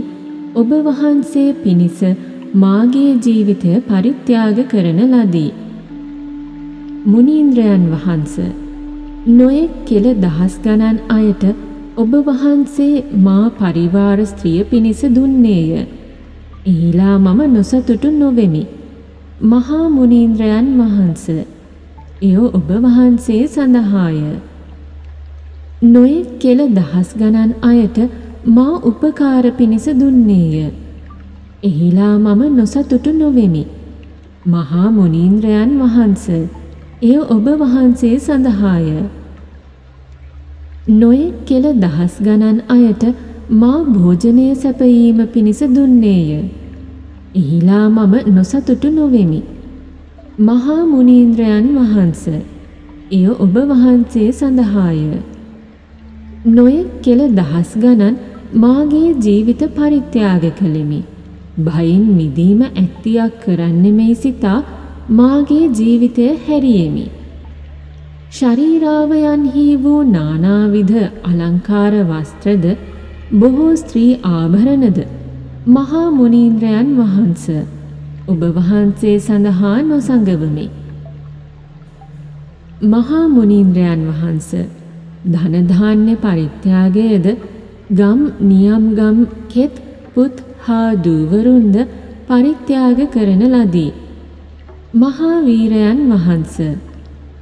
ඔබ වහන්සේ පිණිස මාගේ ජීවිතය පරිත්‍යාග කරන ලදී. මුනීන්ද්‍රයන් වහන්ස නොයෙක් කෙල දහස් ගණන් අයට ඔබ වහන්සේ මා පරිවාර ස්ත්‍රිය පිණිස දුන්නේය. එහිලා මම නොසතුටු නොවෙමි. මහා මුනීන්ද්‍රයන් වහන්ස එය ඔබ වහන්සේ සඳහාය. නොයෙක් කෙල දහස් ගණන් අයට මා උපකාර පිණිස දුන්නේය. එහිලා මම නොසතුටු නොවෙමි. මහා මුනීන්ද්‍රයන් වහන්ස එය ඔබ වහන්සේ සඳහාය. නොයෙක් කෙල දහස් ගණන් අයට මා භෝජනය සැපයීම පිණිස දුන්නේය. එහිලා මම නොසතුටු නොවෙමි. මහා මුනීන්ද්‍රයන් වහන්ස එය ඔබ වහන්සේ සඳහාය. නොයෙක් කෙල දහස් ගණන් මාගේ ජීවිත පරිත්‍යාග කළෙමි. භයින් මිදීම ඇත්තියක් කරන්නෙමයි සිතා මාගේ ජීවිතය හැරියෙමි. ශරීරාවයන්හි වූ නානාවිධ අලංකාර වස්ත්‍රද බොහෝ ස්ත්‍රී ආභරණද මහා මුනීන්ද්‍රයන් වහන්ස ඔබ වහන්සේ සඳහා නොසඟවමි. මහා මුනීන්ද්‍රයන් වහන්ස ධනධාන්‍ය පරිත්‍යාගයද? ගම් නියම් ගම් කෙත් පුත් හා දූවරුන්ද පරිත්‍යාග කරන ලදී. මහා වීරයන් වහන්ස.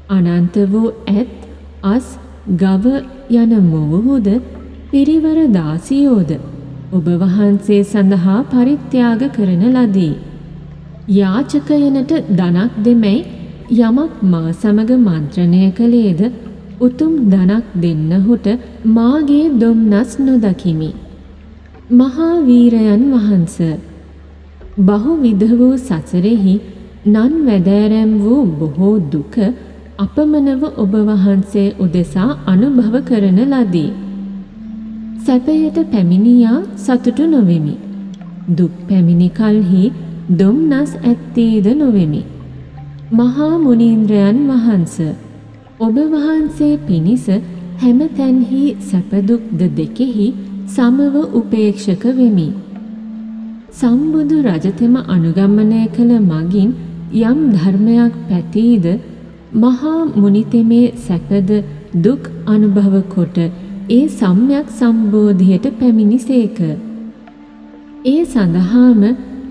අනන්ත වූ ඇත් අස් ගව යන මොවුහුද? පිරිවර දාසියෝද? ඔබ වහන්සේ සඳහා පරිත්‍යාග කරන ලදී. යාචකයනට දනක් දෙමැයි යමක් මා සමග මන්ත්‍රණය කළේද? උතුම් දනක් දෙන්නහුට මාගේ දොම්නස් නොදකිමි. මහා වීරයන් වහන්ස බහුවිධ වූ සසරෙහි නන් වැදෑරැම් වූ බොහෝ දුක අපමණව ඔබ වහන්සේ උදෙසා අනුභව කරන ලදී. සැපයට පැමිණියා සතුටු නොවෙමි. දුක් පැමිණි කල්හි දුම්නස් ඇත්තේද නොවෙමි. මහා මුනීන්ද්‍රයන් වහන්ස ඔබ වහන්සේ පිණිස හැම තැන්හි සැපදුක්ද දෙකෙහි සමව උපේක්ෂක වෙමි. සම්බුදු රජතෙම අනුගමනය කළ මගින් යම් ධර්මයක් පැතීද මහා මුනිතෙමේ සැපද දුක් අනුභව කොට ඒ සම්යක් සම්බෝධියට පැමිණිසේක. ඒ සඳහාම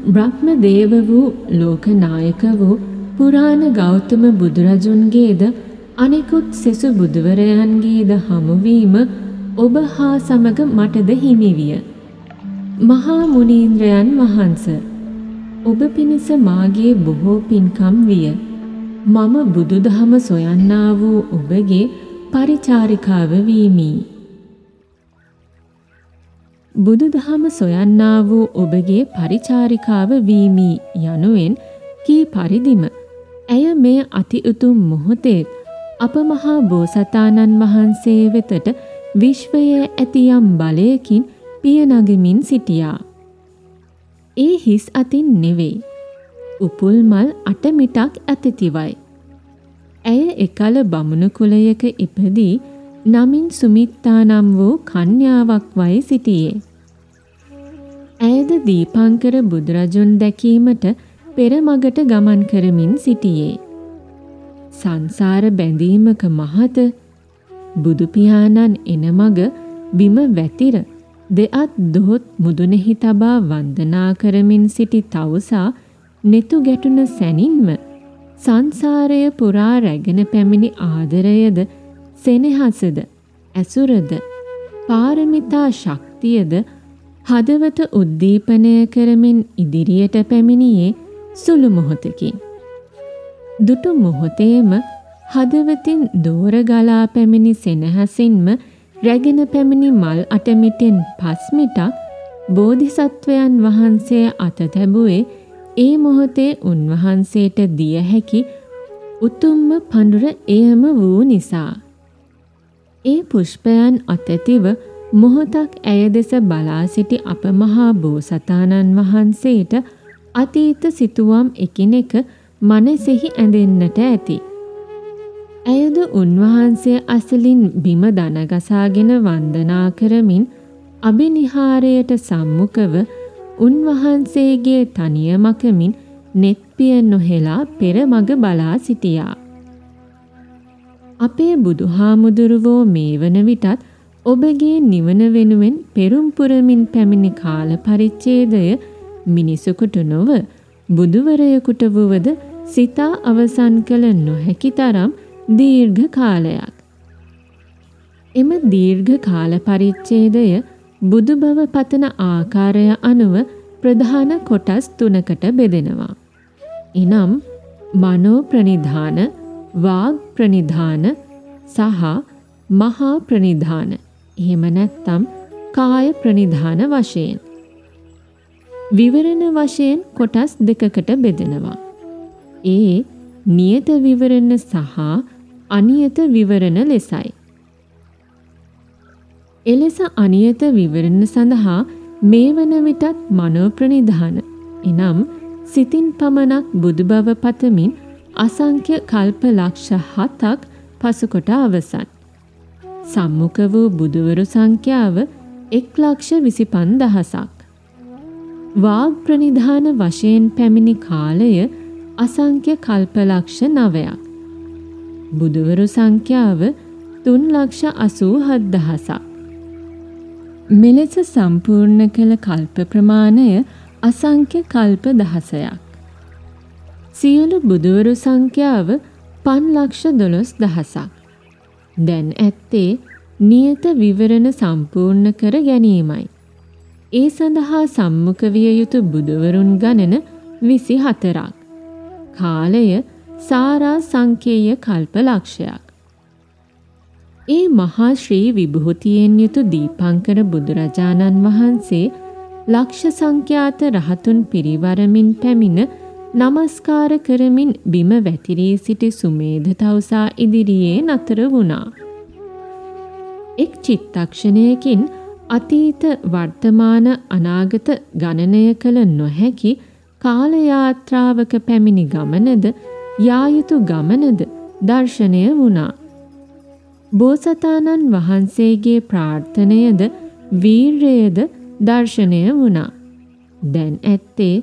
බ්‍රහ්ම දේව වූ ලෝකනායක වූ පුරාණ ගෞතම බුදුරජුන්ගේද අනෙකුත් සෙසු බුදුවරයන්ගේද හමුවීම ඔබ හා සමග මටද හිමිවිය. මහා මුනීන්ද්‍රයන් වහන්ස ඔබ පිණිස මාගේ බොහෝ පින්කම් විය. මම බුදුදහම සොයන්නා වූ ඔබගේ පරිචාරිකාව වීමි. බුදුදහම සොයන්නා වූ ඔබගේ පරිචාරිකාව වීමි යනුවෙන් කී පරිදිම ඇය මේ අති උතුම් මොහොතේ අප මහා බෝසතාණන් වහන්සේ වෙතට විශ්වයේ ඇති යම් බලයකින් පියනගමින් සිටියා. ඒ හිස් අතින් නෙවෙයි. උපුල් මල් අටමිටක් ඇතතිවයි. ඇය එකල බමුණු කුලයක ඉපදී නමින් සුමිත්තා නම් වූ කන්‍යාවක් වයි සිටියේ. ඇයද දීපංකර බුදුරජුන් දැකීමට පෙරමගට ගමන් කරමින් සිටියේ. සංසාර බැඳීමක මහත බුදුපියාණන් එන මග බිම වැතිර දෙअත් දොහොත් මුදුනෙහි තබා වන්දනා කරමින් සිටි තවුසා netu ගැටුන සැනින්ම සංසාරය පුරා රැගෙන පැමිණි ආදරයද සෙනෙහසද ඇසුරද පාරමිතා ශක්තියද හදවත උද්දීපනය කරමින් ඉදිරියට පැමිණියේ සුළු මොහොතකින්. දුටු මොහොතේම හදවතින් දෝරගලා පැමිණි සෙනහසින්ම රැගෙන පැමිණි මල් අටමිටෙන් පස්මිටක් බෝධිසත්වයන් වහන්සේ අත තැබුවේ ඒ මොහොතේ උන්වහන්සේට දිය හැකි උතුම්ම පඳුර එයම වූ නිසා. ඒ පුෂ්පයන් අතැතිව මොහොතක් ඇය දෙස බලා සිටි අප මහා බෝසතාණන් වහන්සේට අතීත සිතුවම් එකිනෙක මනසෙහි ඇඳෙන්නට ඇති. ඇයද උන්වහන්සේ අසලින් බිම දනගසාගෙන වන්දනා කරමින් අභිනිහාරයට සම්මුඛව උන්වහන්සේගේ තනිය මකමින් නෙත්පිය නොහෙලා පෙර මග බලා සිටියා. අපේ බුදුහාමුදුරුවෝ මේ වන විටත් ඔබගේ නිවන වෙනුවෙන් පෙරුම් පුරමින් පැමිණි කාල පරිච්ඡේදය මිනිසෙකුට නොව බුදුවරයෙකුට වුවද සිතා අවසන් කළ නොහැකි තරම් දීර්ඝ කාලයක්. එම දීර්ඝ කාල පරිච්ඡේදය බුදු බව පතන ආකාරය අනුව ප්‍රධාන කොටස් තුනකට බෙදෙනවා. එනම් මනෝ ප්‍රනිධාන, වාග් ප්‍රනිධාන සහ මහා ප්‍රනිධාන. එහෙම නැත්නම් කාය ප්‍රනිධාන වශයෙන්. විවරණ වශයෙන් කොටස් දෙකකට බෙදෙනවා. ඒ නියත විවරණ සහ අනියත විවරණ ලෙසයි. එලෙස අනියත විවරණ සඳහා මේ වන විටත් මනෝ ප්‍රනිධාන එනම් සිතින් පමණක් බුදු බව පතමින් අසංඛ්‍ය කල්ප ලක්ෂ 7ක් පසුකොට අවසන්. සම්මුඛ වූ බුදුවරු සංඛ්‍යාව 125000ක්. වාග් ප්‍රනිධාන වශයෙන් පැමිණි කාලය අසංඛ්‍ය කල්පලක්ෂ 9ක්. බුදුවරු සංඛ්‍යාව 387000ක්. මෙලෙස සම්පූර්ණ කළ කල්ප ප්‍රමාණය අසංඛ්‍ය කල්ප දහසයක්. සියලු බුදුවරු සංඛ්‍යාව පන්ලක්ෂ දොළොස් දහසක්. දැන් ඇත්තේ නියත විවරණ සම්පූර්ණ කර ගැනීමයි. ඒ සඳහා සම්මුඛ විය යුතු බුදුවරුන් ගණන විසි හතරක්. කාලය සාරා සංකේය කල්ප ලක්ෂයක්. ඒ මහා ශ්‍රී විභූතියෙන් යුතු දීපංකර බුදුරජාණන් වහන්සේ ලක්ෂ සංඛ්‍යාත රහතුන් පිරිවරමින් පැමිණ නමස්කාර කරමින් බිම වැතිරී සිටි සුමේධ තවුසා ඉදිරියේ නතර වුණා. එක් චිත්තක්ෂණයකින් අතීත වර්තමාන අනාගත ගණනය කළ නොහැකි කාල යාත්‍රාවක පැමිණි ගමනද යා යුතු ගමනද දර්ශනය වුණා. බෝසතාණන් වහන්සේගේ ප්‍රාර්ථනයද වීර්යයද දර්ශනය වුණා. දැන් ඇත්තේ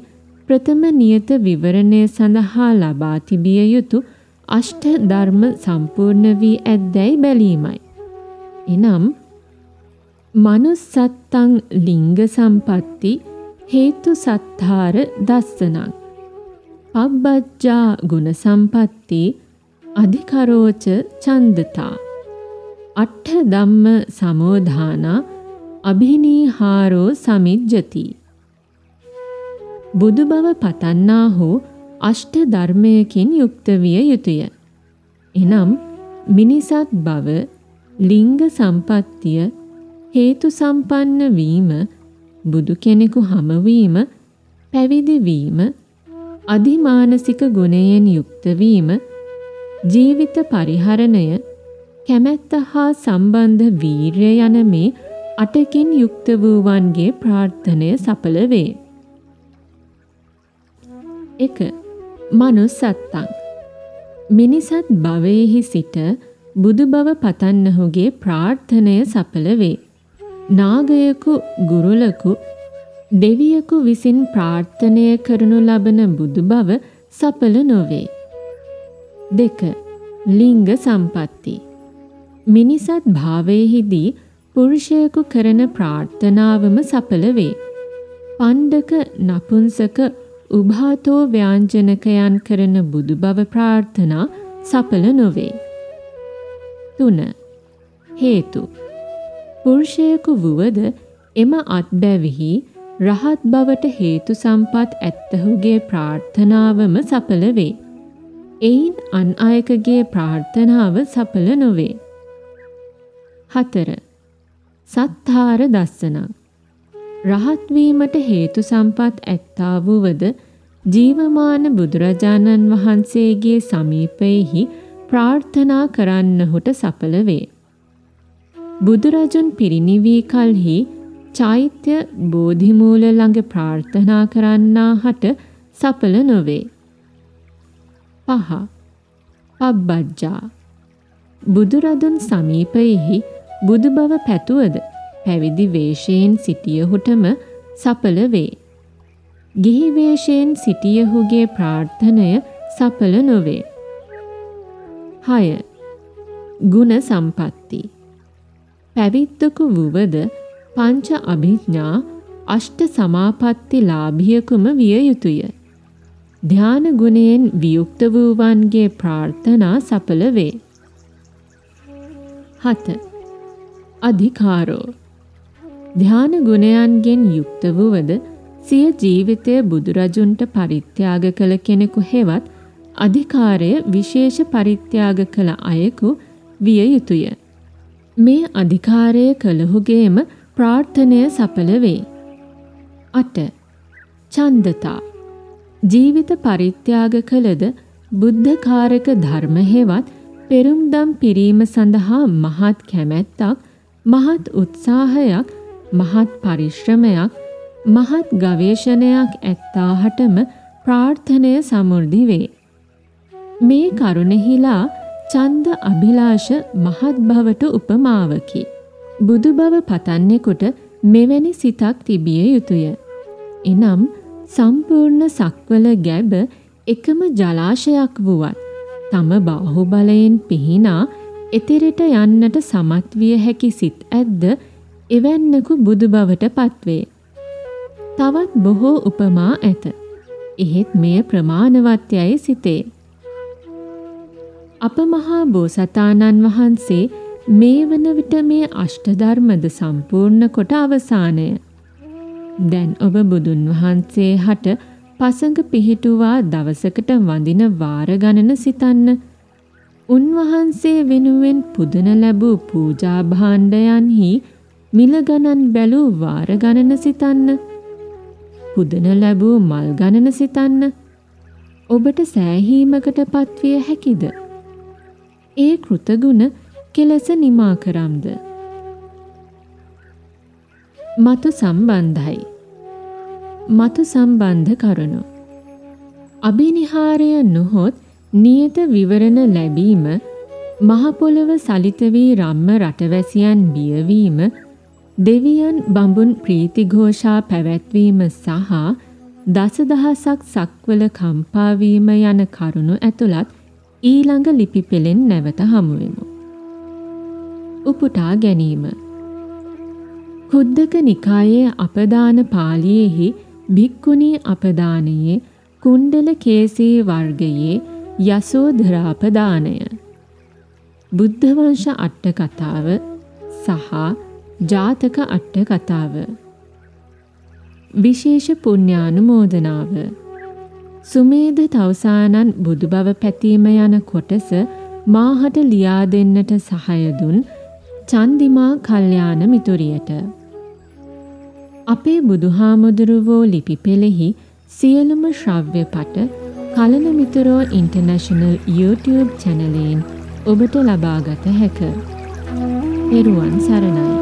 ප්‍රථම නියත විවරණය සඳහා ලබා තිබිය යුතු අෂ්ට ධර්ම සම්පූර්ණ වී ඇද්දැයි බැලීමයි. එනම් මනුස්සත්තං ලිංග සම්පatti හේතු සත්තාර දස්සනං. පබ්බජ්ජා ගුණ සම්පatti අධිකරෝච ඡන්දතා අට්ඨ ධම්ම සමෝධානා අභිනීහාරෝ සමිජ්ජති. බුදු බව පතන්නාහු අෂ්ට ධර්මයකින් යුක්ත විය යුතුය. එනම් මිනිසත් බව, ලිංග සම්පත්තිය, හේතු සම්පන්න වීම, බුදු කෙනෙකු හමවීම, පැවිදි වීම, අධිමානසික ගුණයෙන් යුක්ත වීම, ජීවිත පරිහරණය, කැමැත්ත හා සම්බන්ධ වීරය යන මේ අටකින් යුක්ත වූවන්ගේ ප්‍රාර්ථනය සඵල වේ. 1. මනුස්සත්තං මිනිසත් භවයෙහි සිට බුදු බව පතන්නහුගේ ප්‍රාර්ථනය සඵල වේ. නාගයකු ගුරුලකු දෙවියකු විසින් ප්‍රාර්ථනය කරනු ලබන බුදු බව සඵල නොවේ. 2. ලිංග සම්පatti මිනිසත් භාවයෙහිදී පුරුෂයෙකු කරන ප්‍රාර්ථනාවම සඵල වේ. පණ්ඩක නපුංසක උභාතෝ ව්‍යාංජනකයන් කරන බුදු බව ප්‍රාර්ථනා සඵල නොවේ. 3. හේතු පුරුෂයෙකු වුවද එම අත්බැවිහි රහත් බවට හේතු සම්පත් ඇත්තහුගේ ප්‍රාර්ථනාවම සඵල වේ. එයින් අන් අයකගේ ප්‍රාර්ථනාව සඵල නොවේ. 4. සත්තාර දස්සනක් රහත් වීමට හේතු සම්පත් ඇත්තා වූවද ජීවමාන බුදුරජාණන් වහන්සේගේ සමීපයෙහි ප්‍රාර්ථනා කරන්නහුට සඵල වේ. බුදුරජුන් පිරිනිවී කලෙහි චෛත්‍ය බෝධිමූල ළඟ ප්‍රාර්ථනා කරන්නාහට සඵල නොවේ. පහ. පබ්බජ්ජා බුදුරදුන් සමීපයෙහි බුදු බව පැතුවද පැවිදි වේශයෙන් සිටියහුටම සඵල වේ. ගිහි වේශයෙන් සිටියහුගේ ප්‍රාර්ථනය සඵල නොවේ. 6. ගුණ සම්පatti පැවිද්දකු වුවද පංච අභිඥා අෂ්ට සමාපatti ලාභියකුම විය යුතුය. ධාන ගුණයෙන් වියුක්ත වූවන්ගේ ප්‍රාර්ථනා සඵල වේ. 7. අධිකාරෝ ධාන ගුණයන්ගෙන් යුක්ත වූවද සිය ජීවිතය බුදුරජුන්ට පරිත්‍යාග කළ කෙනෙකු හෙවත් අධිකාරය විශේෂ පරිත්‍යාග කළ අයෙකු විය යුතුය. මේ අධිකාරය කළහුගේම ප්‍රාර්ථනය සඵල වේ. 8. ඡන්දතා ජීවිත පරිත්‍යාග කළද බුද්ධකාරක ධර්ම හේවත් පෙරුම්දම් පිරීම සඳහා මහත් කැමැත්තක් මහත් උත්සාහයක් මහත් පරිශ්‍රමයක් මහත් ගවේෂණයක් ඇත්තාහටම ප්‍රාර්ථනය සමෘද්ධි වේ. මේ කරුණෙහිලා ඡන්ද අභිලාෂ මහත් බවට උපමාවකි. බුදු බව පතන්නෙකුට මෙවැනි සිතක් තිබිය යුතුය. එනම් සම්පූර්ණ සක්වල ගැබ එකම ජලාශයක් වුවත් තම බාහුබලයෙන් පිහිනා එතෙරට යන්නට සමත් විය හැකි සිත් ඇද්ද එවැන්නෙකු බුදු බවට පත්වේ. තවත් බොහෝ උපමා ඇත. එහෙත් මෙය ප්‍රමාණවත් යයි සිතේ. අප මහා බෝසතාණන් වහන්සේ මේ වන විට මේ අෂ්ටධර්මද සම්පූර්ණ කොට අවසානය. දැන් ඔබ බුදුන් වහන්සේ හට පසඟ පිහිටුවා දවසකට වඳින වාර ගණන සිතන්න. උන්වහන්සේ වෙනුවෙන් පුදන ලැබූ පූජා භාණ්ඩයන්හි මිල ගණන් බැලූ වාර ගණන සිතන්න. පුදන ලැබූ මල් ගණන සිතන්න. ඔබට සෑහීමකට පත්විය හැකිද? ඒ කෘතගුණ කෙලෙස නිමා කරම්ද. මතු සම්බන්ධයි. මතු සම්බන්ධ කරුණු. අභිනිහාරය නොහොත් නියත විවරණ ලැබීම මහපොළව සලිත වී රම්ම රටවැසියන් බියවීම දෙවියන් බඹුන් ප්‍රීතිඝෝෂා පැවැත්වීම සහ දසදහසක් සක්වල කම්පාවීම යන කරුණු ඇතුළත් ඊළඟ ලිපි පෙළෙන් නැවත හමුවෙමු. උපුටා ගැනීම. කුද්දක නිකායේ අපදාන පාළියේහි භික්ඛුණී අපදානයේ කුණ්ඩල කේසී වර්ගයේ යසෝධරාපදානය. බුද්ධ වංශ අට කතාව සහ ජාතක අට කතාව. විශේෂ පුණ්‍යානුමෝදනාව. සුමේද තවසානන් බුදු බව පැතීම යන කොටස මාහට ලියා දෙන්නට සහය දුන් චන්දිමා කල්යාණ මිතුරියට අපේ බුදුහාමුදුරුවෝ ලිපි පෙළෙහි සියලුම ශ්‍රව්‍ය පට කලන මිතුරෝ ඉන්ටර්නැෂනල් YouTube චැනලයෙන් ඔබට ලබාගත හැක. පෙරුවන් සරණයි.